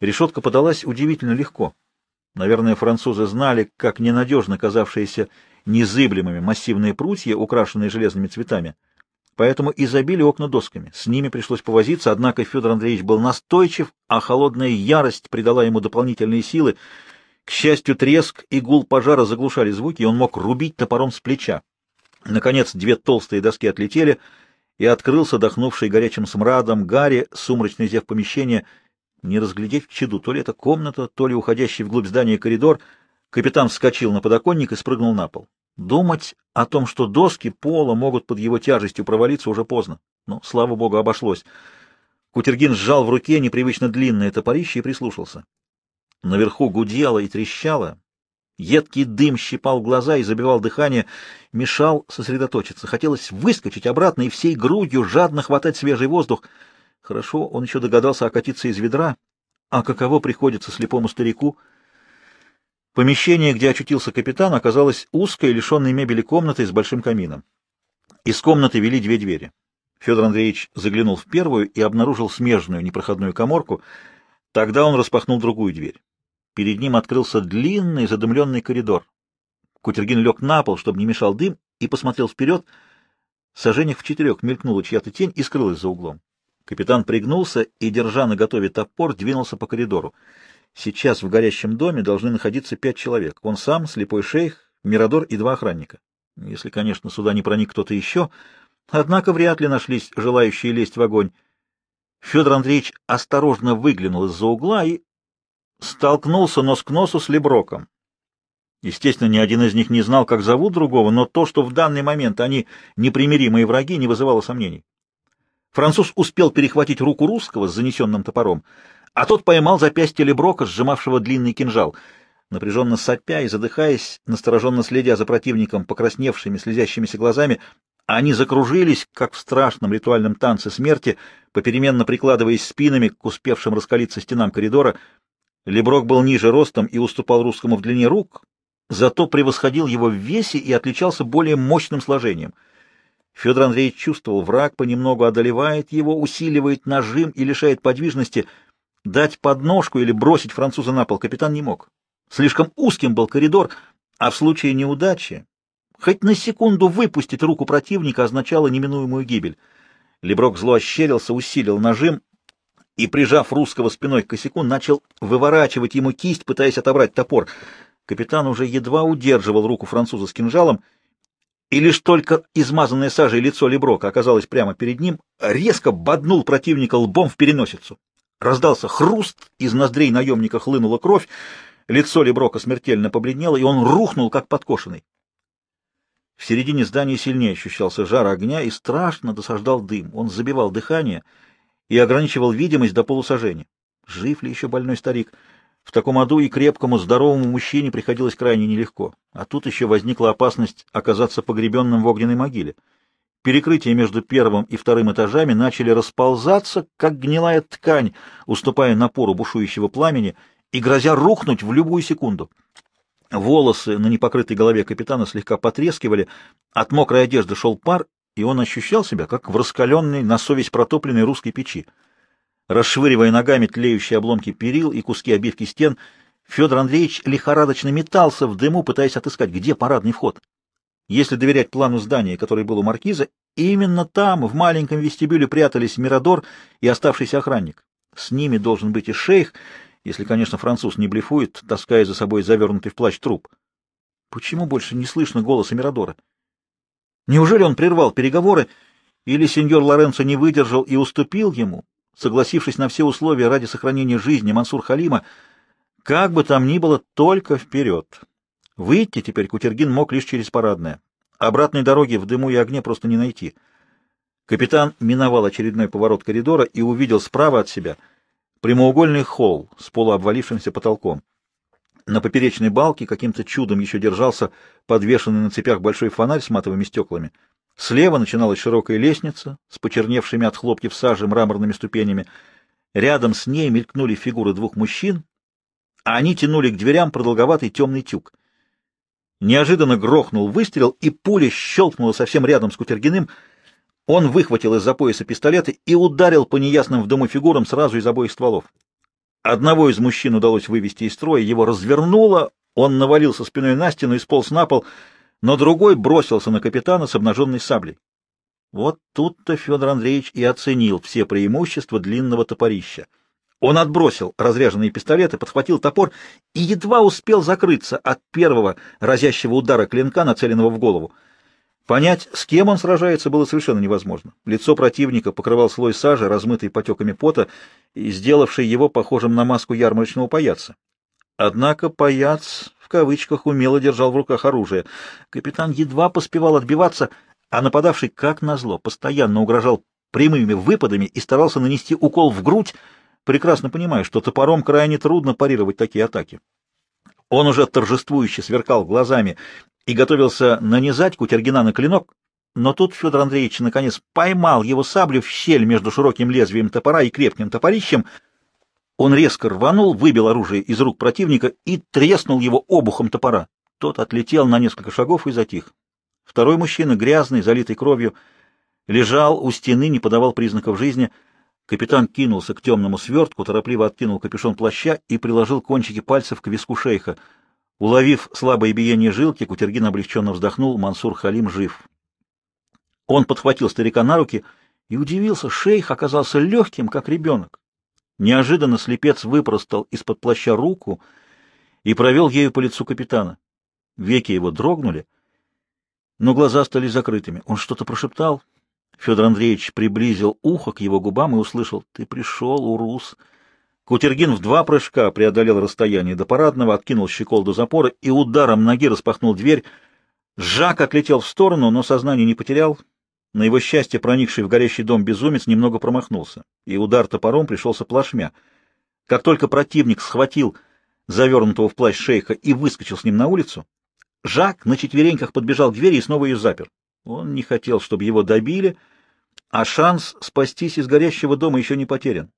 Решетка подалась удивительно легко. Наверное, французы знали, как ненадежно казавшиеся незыблемыми массивные прутья, украшенные железными цветами. Поэтому и забили окна досками. С ними пришлось повозиться, однако Федор Андреевич был настойчив, а холодная ярость придала ему дополнительные силы. К счастью, треск и гул пожара заглушали звуки, и он мог рубить топором с плеча. Наконец, две толстые доски отлетели, и открылся дохнувший горячим смрадом Гарри, сумрачный зев помещения. Не разглядеть в чаду, то ли это комната, то ли уходящий вглубь здания коридор. Капитан вскочил на подоконник и спрыгнул на пол. Думать о том, что доски пола могут под его тяжестью провалиться, уже поздно. Но, слава богу, обошлось. Кутергин сжал в руке непривычно длинное топорище и прислушался. Наверху гудело и трещало. Едкий дым щипал глаза и забивал дыхание, мешал сосредоточиться. Хотелось выскочить обратно и всей грудью жадно хватать свежий воздух. Хорошо, он еще догадался окатиться из ведра. А каково приходится слепому старику — Помещение, где очутился капитан, оказалось узкой, лишенной мебели комнатой с большим камином. Из комнаты вели две двери. Федор Андреевич заглянул в первую и обнаружил смежную непроходную коморку. Тогда он распахнул другую дверь. Перед ним открылся длинный задымленный коридор. Кутергин лег на пол, чтобы не мешал дым, и посмотрел вперед. Сожжениях в четырех мелькнула чья-то тень и скрылась за углом. Капитан пригнулся и, держа на готове топор, двинулся по коридору. Сейчас в горящем доме должны находиться пять человек. Он сам, слепой шейх, Мирадор и два охранника. Если, конечно, сюда не проник кто-то еще. Однако вряд ли нашлись желающие лезть в огонь. Федор Андреевич осторожно выглянул из-за угла и столкнулся нос к носу с Леброком. Естественно, ни один из них не знал, как зовут другого, но то, что в данный момент они непримиримые враги, не вызывало сомнений. Француз успел перехватить руку русского с занесенным топором, а тот поймал запястье Леброка, сжимавшего длинный кинжал. Напряженно сопя и задыхаясь, настороженно следя за противником покрасневшими, слезящимися глазами, они закружились, как в страшном ритуальном танце смерти, попеременно прикладываясь спинами к успевшим раскалиться стенам коридора. Леброк был ниже ростом и уступал русскому в длине рук, зато превосходил его в весе и отличался более мощным сложением. Федор Андреевич чувствовал, враг понемногу одолевает его, усиливает нажим и лишает подвижности — Дать подножку или бросить француза на пол капитан не мог. Слишком узким был коридор, а в случае неудачи хоть на секунду выпустить руку противника означало неминуемую гибель. Леброк зло ощерился, усилил нажим и, прижав русского спиной к косяку, начал выворачивать ему кисть, пытаясь отобрать топор. Капитан уже едва удерживал руку француза с кинжалом, и лишь только измазанное сажей лицо Леброка оказалось прямо перед ним, резко боднул противника лбом в переносицу. Раздался хруст, из ноздрей наемника хлынула кровь, лицо Леброка смертельно побледнело, и он рухнул, как подкошенный. В середине здания сильнее ощущался жар огня и страшно досаждал дым. Он забивал дыхание и ограничивал видимость до полусажения. Жив ли еще больной старик? В таком аду и крепкому, здоровому мужчине приходилось крайне нелегко. А тут еще возникла опасность оказаться погребенным в огненной могиле. Перекрытия между первым и вторым этажами начали расползаться, как гнилая ткань, уступая напору бушующего пламени и грозя рухнуть в любую секунду. Волосы на непокрытой голове капитана слегка потрескивали, от мокрой одежды шел пар, и он ощущал себя, как в раскаленной, на совесть протопленной русской печи. Расшвыривая ногами тлеющие обломки перил и куски обивки стен, Федор Андреевич лихорадочно метался в дыму, пытаясь отыскать, где парадный вход. Если доверять плану здания, который был у маркиза, именно там, в маленьком вестибюле, прятались Мирадор и оставшийся охранник. С ними должен быть и шейх, если, конечно, француз не блефует, таская за собой завернутый в плащ труп. Почему больше не слышно голоса Мирадора? Неужели он прервал переговоры, или сеньор Лоренцо не выдержал и уступил ему, согласившись на все условия ради сохранения жизни Мансур Халима, как бы там ни было, только вперед. Выйти теперь Кутергин мог лишь через парадное. Обратной дороги в дыму и огне просто не найти. Капитан миновал очередной поворот коридора и увидел справа от себя прямоугольный холл с полуобвалившимся потолком. На поперечной балке каким-то чудом еще держался подвешенный на цепях большой фонарь с матовыми стеклами. Слева начиналась широкая лестница с почерневшими от хлопьев сажи мраморными ступенями. Рядом с ней мелькнули фигуры двух мужчин, а они тянули к дверям продолговатый темный тюк. Неожиданно грохнул выстрел, и пуля щелкнула совсем рядом с Кутергиным. Он выхватил из-за пояса пистолет и ударил по неясным в дому фигурам сразу из обоих стволов. Одного из мужчин удалось вывести из строя, его развернуло, он навалился спиной на стену и сполз на пол, но другой бросился на капитана с обнаженной саблей. Вот тут-то Федор Андреевич и оценил все преимущества длинного топорища. Он отбросил разряженные пистолеты, подхватил топор и едва успел закрыться от первого разящего удара клинка, нацеленного в голову. Понять, с кем он сражается, было совершенно невозможно. Лицо противника покрывал слой сажи, размытый потеками пота, и сделавший его похожим на маску ярмарочного паяца. Однако паяц, в кавычках, умело держал в руках оружие. Капитан едва поспевал отбиваться, а нападавший, как назло, постоянно угрожал прямыми выпадами и старался нанести укол в грудь, прекрасно понимая, что топором крайне трудно парировать такие атаки. Он уже торжествующе сверкал глазами и готовился нанизать Кутергина на клинок, но тут Федор Андреевич наконец поймал его саблю в щель между широким лезвием топора и крепким топорищем. Он резко рванул, выбил оружие из рук противника и треснул его обухом топора. Тот отлетел на несколько шагов и затих. Второй мужчина, грязный, залитый кровью, лежал у стены, не подавал признаков жизни. Капитан кинулся к темному свертку, торопливо откинул капюшон плаща и приложил кончики пальцев к виску шейха — Уловив слабое биение жилки, Кутергин облегченно вздохнул, Мансур Халим жив. Он подхватил старика на руки и удивился, шейх оказался легким, как ребенок. Неожиданно слепец выпростал из-под плаща руку и провел ею по лицу капитана. Веки его дрогнули, но глаза стали закрытыми. Он что-то прошептал. Федор Андреевич приблизил ухо к его губам и услышал «Ты пришел, Урус!» Кутергин в два прыжка преодолел расстояние до парадного, откинул щеколду запора и ударом ноги распахнул дверь. Жак отлетел в сторону, но сознание не потерял. На его счастье, проникший в горящий дом безумец немного промахнулся, и удар топором пришелся плашмя. Как только противник схватил завернутого в плащ шейха и выскочил с ним на улицу, Жак на четвереньках подбежал к двери и снова ее запер. Он не хотел, чтобы его добили, а шанс спастись из горящего дома еще не потерян.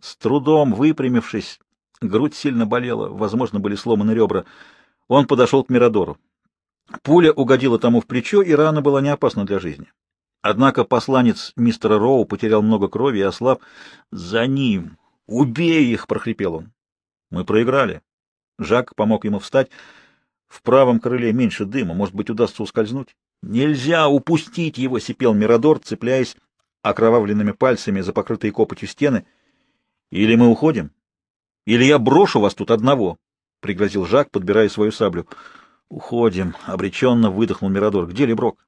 С трудом выпрямившись, грудь сильно болела, возможно, были сломаны ребра, он подошел к Мирадору. Пуля угодила тому в плечо, и рана была не опасна для жизни. Однако посланец мистера Роу потерял много крови и ослаб. «За ним! Убей их!» — прохрипел он. «Мы проиграли». Жак помог ему встать. «В правом крыле меньше дыма, может быть, удастся ускользнуть». «Нельзя упустить его!» — сипел Мирадор, цепляясь окровавленными пальцами за покрытые копотью стены — или мы уходим, или я брошу вас тут одного, — пригрозил Жак, подбирая свою саблю. — Уходим, — обреченно выдохнул Мирадор. — Где Леброк?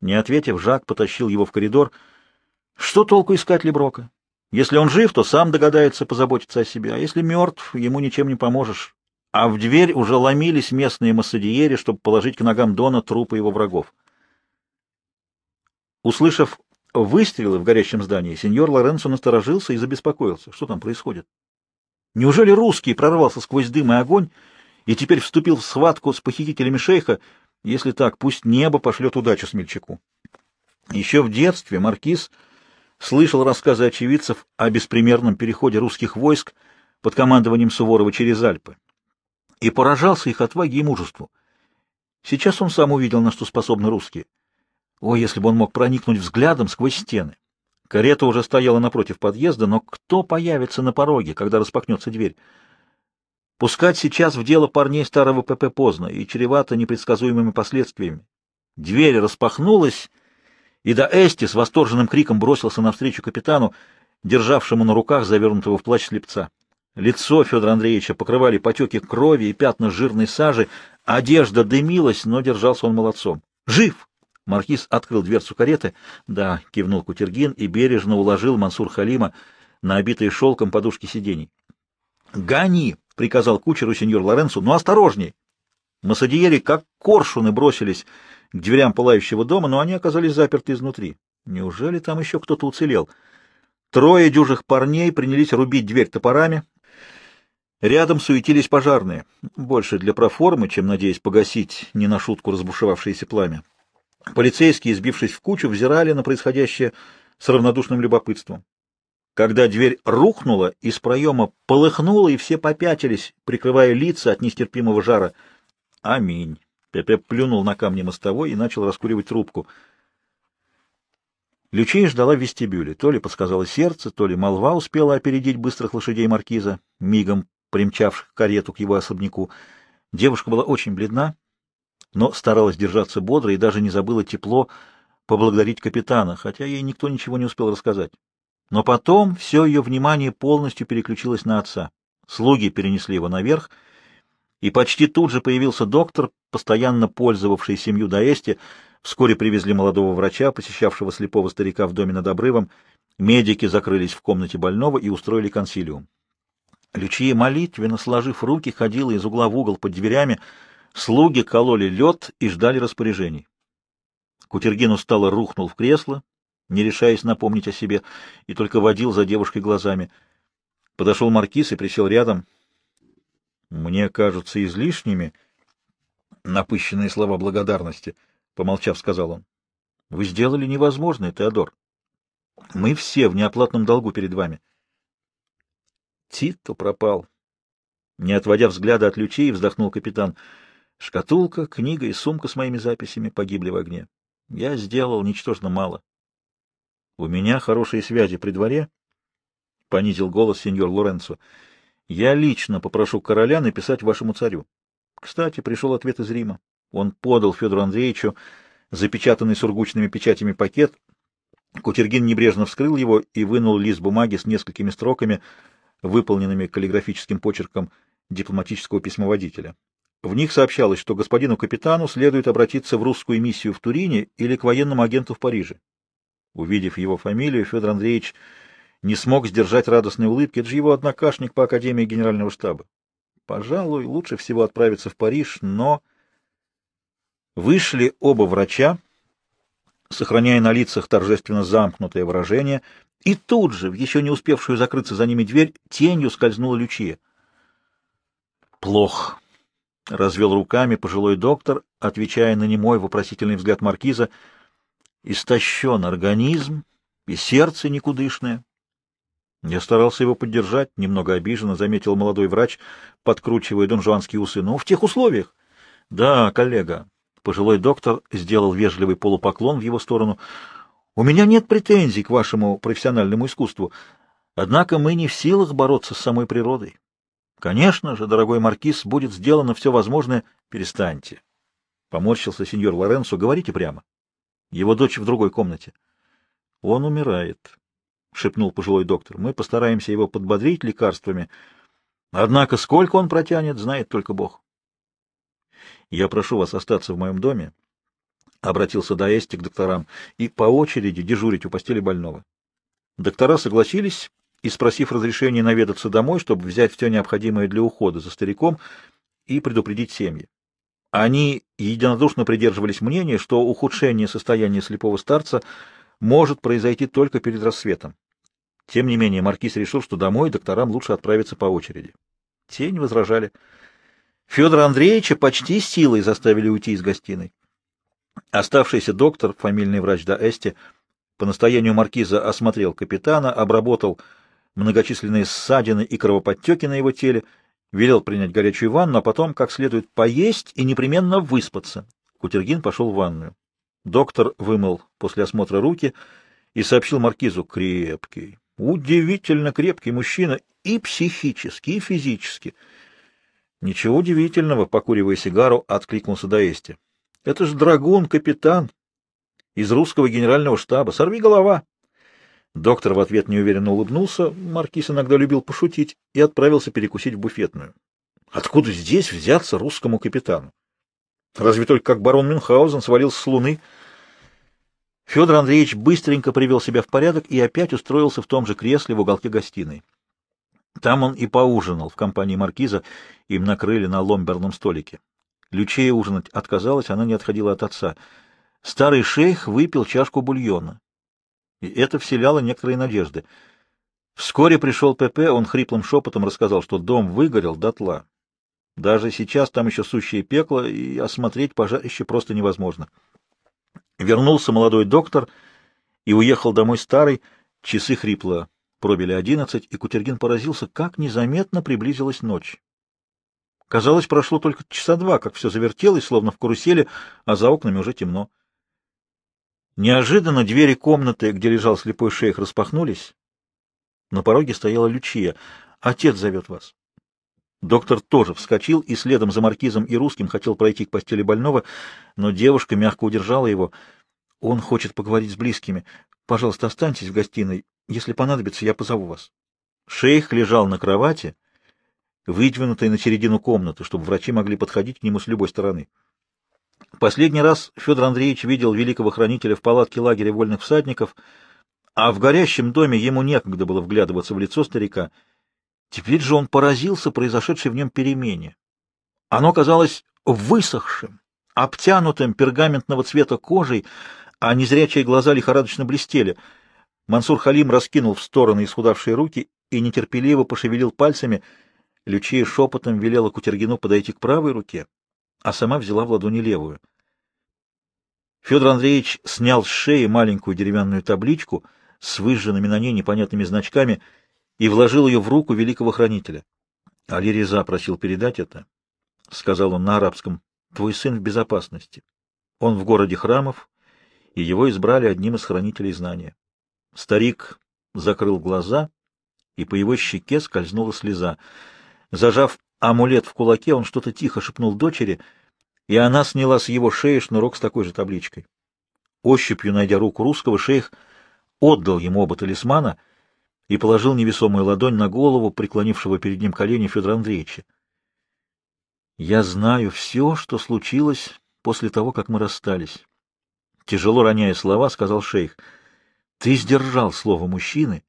Не ответив, Жак потащил его в коридор. Что толку искать Леброка? Если он жив, то сам догадается позаботиться о себе, а если мертв, ему ничем не поможешь. А в дверь уже ломились местные массадиери, чтобы положить к ногам Дона трупы его врагов. Услышав выстрелы в горящем здании, сеньор Лоренцо насторожился и забеспокоился. Что там происходит? Неужели русский прорвался сквозь дым и огонь и теперь вступил в схватку с похитителями шейха? Если так, пусть небо пошлет удачу смельчаку. Еще в детстве маркиз слышал рассказы очевидцев о беспримерном переходе русских войск под командованием Суворова через Альпы и поражался их отваге и мужеству. Сейчас он сам увидел, на что способны русские. О, если бы он мог проникнуть взглядом сквозь стены! Карета уже стояла напротив подъезда, но кто появится на пороге, когда распахнется дверь? Пускать сейчас в дело парней старого ПП поздно и чревато непредсказуемыми последствиями. Дверь распахнулась, и до Эсти с восторженным криком бросился навстречу капитану, державшему на руках завернутого в плащ слепца. Лицо Федора Андреевича покрывали потеки крови и пятна жирной сажи, одежда дымилась, но держался он молодцом. «Жив!» Маркиз открыл дверцу кареты. «Да», — кивнул Кутергин и бережно уложил Мансур Халима на обитые шелком подушки сидений. «Гони!» — приказал кучеру сеньор Лоренцо. «Ну, осторожней!» Массадиери, как коршуны, бросились к дверям пылающего дома, но они оказались заперты изнутри. Неужели там еще кто-то уцелел? Трое дюжих парней принялись рубить дверь топорами. Рядом суетились пожарные, больше для проформы, чем надеясь погасить не на шутку разбушевавшееся пламя. Полицейские, сбившись в кучу, взирали на происходящее с равнодушным любопытством. Когда дверь рухнула, из проема полыхнула, и все попятились, прикрывая лица от нестерпимого жара. Аминь. Пепе плюнул на камни мостовой и начал раскуривать трубку. Лючия ждала в вестибюле. То ли подсказало сердце, то ли молва успела опередить быстрых лошадей маркиза, мигом примчавших карету к его особняку. Девушка была очень бледна, но старалась держаться бодро и даже не забыла тепло поблагодарить капитана, хотя ей никто ничего не успел рассказать. Но потом все ее внимание полностью переключилось на отца. Слуги перенесли его наверх, и почти тут же появился доктор, постоянно пользовавший семью Даэсти. Вскоре привезли молодого врача, посещавшего слепого старика в доме над обрывом. Медики закрылись в комнате больного и устроили консилиум. Лючия молитвенно, сложив руки, ходила из угла в угол под дверями. Слуги кололи лед и ждали распоряжений. Кутергин устало рухнул в кресло, не решаясь напомнить о себе, и только водил за девушкой глазами. Подошел маркиз и присел рядом. «Мне кажутся излишними напыщенные слова благодарности», — помолчав, сказал он. «Вы сделали невозможное, Теодор. Мы все в неоплатном долгу перед вами». Тито пропал. Не отводя взгляда от лючей, вздохнул капитан. Шкатулка, книга и сумка с моими записями погибли в огне. Я сделал ничтожно мало. У меня хорошие связи при дворе, — понизил голос сеньор Лоренцо. Я лично попрошу короля написать вашему царю. Кстати, пришел ответ из Рима. Он подал Федору Андреевичу запечатанный сургучными печатями пакет. Кутергин небрежно вскрыл его и вынул лист бумаги с несколькими строками, выполненными каллиграфическим почерком дипломатического письмоводителя. В них сообщалось, что господину капитану следует обратиться в русскую миссию в Турине или к военному агенту в Париже. Увидев его фамилию, Федор Андреевич не смог сдержать радостной улыбки. Это же его однокашник по Академии Генерального штаба. Пожалуй, лучше всего отправиться в Париж, но... Вышли оба врача, сохраняя на лицах торжественно замкнутое выражение, и тут же, в еще не успевшую закрыться за ними дверь, тенью скользнула Лючия. «Плохо», — развел руками пожилой доктор, отвечая на немой вопросительный взгляд маркиза, — истощен организм и сердце никудышное. Я старался его поддержать, немного обиженно заметил молодой врач, подкручивая донжуанские усы. Но «Ну, в тех условиях. Да, коллега. Пожилой доктор сделал вежливый полупоклон в его сторону. У меня нет претензий к вашему профессиональному искусству, однако мы не в силах бороться с самой природой. Конечно же, дорогой маркиз, будет сделано все возможное. Перестаньте. Поморщился сеньор Лоренцо. Говорите прямо. Его дочь в другой комнате. — Он умирает, — шепнул пожилой доктор. — Мы постараемся его подбодрить лекарствами. Однако сколько он протянет, знает только Бог. — Я прошу вас остаться в моем доме, — обратился Даэсти к докторам, — и по очереди дежурить у постели больного. Доктора согласились и, спросив разрешения наведаться домой, чтобы взять все необходимое для ухода за стариком и предупредить семьи. Они единодушно придерживались мнения, что ухудшение состояния слепого старца может произойти только перед рассветом. Тем не менее, маркиз решил, что домой докторам лучше отправиться по очереди. Те не возражали. Федора Андреевича почти силой заставили уйти из гостиной. Оставшийся доктор, фамильный врач Даэсти, по настоянию маркиза осмотрел капитана, обработал многочисленные ссадины и кровоподтеки на его теле, велел принять горячую ванну, а потом как следует поесть и непременно выспаться. Кутергин пошел в ванную. Доктор вымыл после осмотра руки и сообщил маркизу «крепкий, удивительно крепкий мужчина и психически, и физически». Ничего удивительного, покуривая сигару, откликнулся Доэсти. Это же драгун, капитан из русского генерального штаба. Сорви голова. Доктор в ответ неуверенно улыбнулся, маркиз иногда любил пошутить, и отправился перекусить в буфетную. Откуда здесь взяться русскому капитану? Разве только как барон Мюнхгаузен свалился с луны. Федор Андреевич быстренько привел себя в порядок и опять устроился в том же кресле в уголке гостиной. Там он и поужинал в компании маркиза, им накрыли на ломберном столике. Лючея ужинать отказалась, она не отходила от отца. Старый шейх выпил чашку бульона и это вселяло некоторые надежды. Вскоре пришел ПП, он хриплым шепотом рассказал, что дом выгорел дотла. Даже сейчас там еще сущее пекло, и осмотреть пожарище просто невозможно. Вернулся молодой доктор и уехал домой старый, часы хрипло пробили одиннадцать, и Кутергин поразился, как незаметно приблизилась ночь. Казалось, прошло только часа два, как все завертелось, словно в карусели, а за окнами уже темно. Неожиданно двери комнаты, где лежал слепой шейх, распахнулись. На пороге стояла Лючия. «Отец зовет вас». Доктор тоже вскочил и следом за маркизом и русским хотел пройти к постели больного, но девушка мягко удержала его. «Он хочет поговорить с близкими. Пожалуйста, останьтесь в гостиной. Если понадобится, я позову вас». Шейх лежал на кровати, выдвинутой на середину комнаты, чтобы врачи могли подходить к нему с любой стороны. Последний раз Федор Андреевич видел великого хранителя в палатке лагеря вольных всадников, а в горящем доме ему некогда было вглядываться в лицо старика. Теперь же он поразился произошедшей в нем перемене. Оно казалось высохшим, обтянутым пергаментного цвета кожей, а незрячие глаза лихорадочно блестели. Мансур Халим раскинул в стороны исхудавшие руки и нетерпеливо пошевелил пальцами. Лючия шепотом велела Кутергину подойти к правой руке, а сама взяла в ладони левую. Федор Андреевич снял с шеи маленькую деревянную табличку с выжженными на ней непонятными значками и вложил ее в руку великого хранителя. Али Реза просил передать это, — сказал он на арабском, — твой сын в безопасности. Он в городе храмов, и его избрали одним из хранителей знания. Старик закрыл глаза, и по его щеке скользнула слеза. Зажав амулет в кулаке, он что-то тихо шепнул дочери, и она сняла с его шеи шнурок с такой же табличкой. Ощупью найдя руку русского, шейх отдал ему оба талисмана и положил невесомую ладонь на голову преклонившего перед ним колени Федора Андреевича. «Я знаю все, что случилось после того, как мы расстались». Тяжело роняя слова, сказал шейх, «Ты сдержал слово мужчины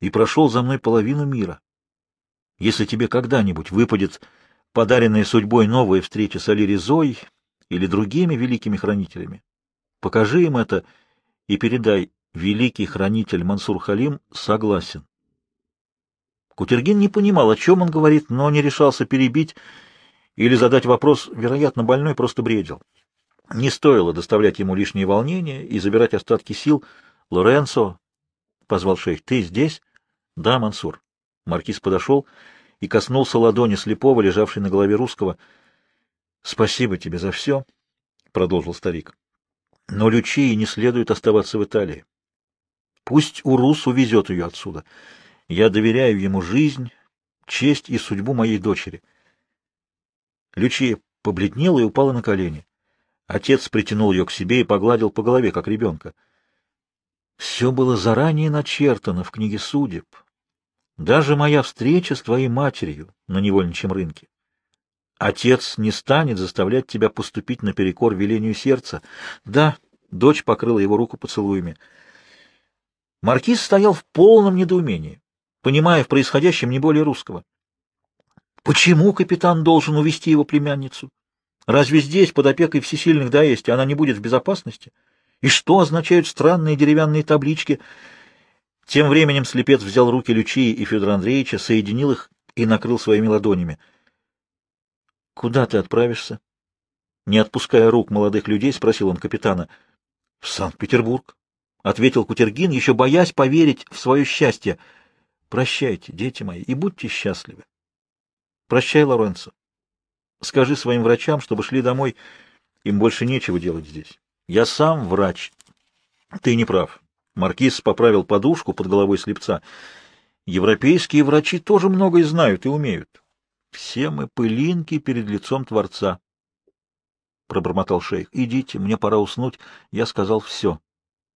и прошел за мной половину мира. Если тебе когда-нибудь выпадет подаренная судьбой новая встреча с Алиризой или другими великими хранителями, покажи им это и передай, великий хранитель Мансур Халим согласен. Кутергин не понимал, о чем он говорит, но не решался перебить или задать вопрос, вероятно, больной просто бредил. Не стоило доставлять ему лишние волнения и забирать остатки сил. «Лоренцо», — позвал шейх, — «ты здесь?» «Да, Мансур». Маркиз подошел и коснулся ладони слепого, лежавшей на голове русского. — Спасибо тебе за все, — продолжил старик. — Но Лючии не следует оставаться в Италии. Пусть Урус увезет ее отсюда. Я доверяю ему жизнь, честь и судьбу моей дочери. Лючия побледнела и упала на колени. Отец притянул ее к себе и погладил по голове, как ребенка. Все было заранее начертано в книге судеб. Даже моя встреча с твоей матерью на невольничьем рынке. Отец не станет заставлять тебя поступить наперекор велению сердца. Да, дочь покрыла его руку поцелуями. Маркиз стоял в полном недоумении, понимая в происходящем не более русского. Почему капитан должен увести его племянницу? Разве здесь, под опекой всесильных даести, она не будет в безопасности? И что означают странные деревянные таблички — тем временем слепец взял руки Лючии и Федора Андреевича, соединил их и накрыл своими ладонями. — Куда ты отправишься? Не отпуская рук молодых людей, спросил он капитана. — В Санкт-Петербург, — ответил Кутергин, еще боясь поверить в свое счастье. — Прощайте, дети мои, и будьте счастливы. — Прощай, Лоренцо. Скажи своим врачам, чтобы шли домой, им больше нечего делать здесь. Я сам врач. Ты не прав. Маркиз поправил подушку под головой слепца. Европейские врачи тоже многое знают и умеют. Все мы пылинки перед лицом Творца. Пробормотал шейх. Идите, мне пора уснуть. Я сказал все.